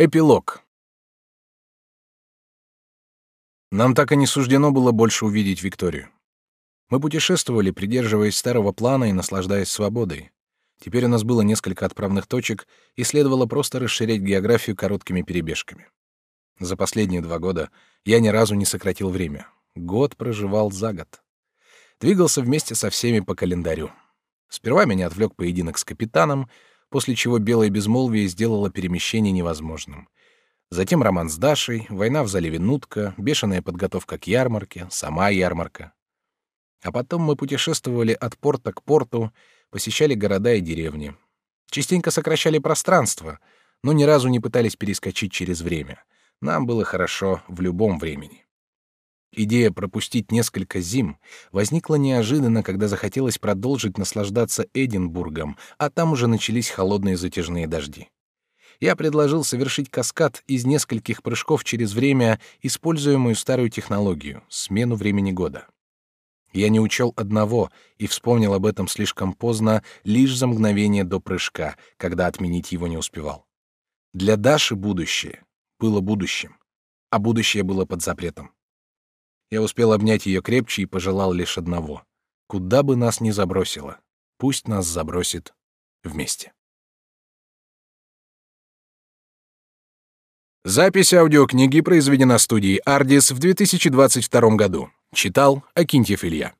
Эпилог. Нам так и не суждено было больше увидеть Викторию. Мы путешествовали, придерживаясь старого плана и наслаждаясь свободой. Теперь у нас было несколько отправных точек, и следовало просто расширять географию короткими перебежками. За последние два года я ни разу не сократил время. Год проживал за год. Двигался вместе со всеми по календарю. Сперва меня отвлек поединок с капитаном — после чего белое безмолвие сделало перемещение невозможным. Затем роман с Дашей, война в заливе Нутка, бешеная подготовка к ярмарке, сама ярмарка. А потом мы путешествовали от порта к порту, посещали города и деревни. Частенько сокращали пространство, но ни разу не пытались перескочить через время. Нам было хорошо в любом времени. Идея пропустить несколько зим возникла неожиданно, когда захотелось продолжить наслаждаться Эдинбургом, а там уже начались холодные затяжные дожди. Я предложил совершить каскад из нескольких прыжков через время, используя мою старую технологию — смену времени года. Я не учел одного и вспомнил об этом слишком поздно, лишь за мгновение до прыжка, когда отменить его не успевал. Для Даши будущее было будущим, а будущее было под запретом. Я успел обнять ее крепче и пожелал лишь одного. Куда бы нас ни забросило, пусть нас забросит вместе. Запись аудиокниги произведена студией «Ардис» в 2022 году. Читал Акинтьев Илья.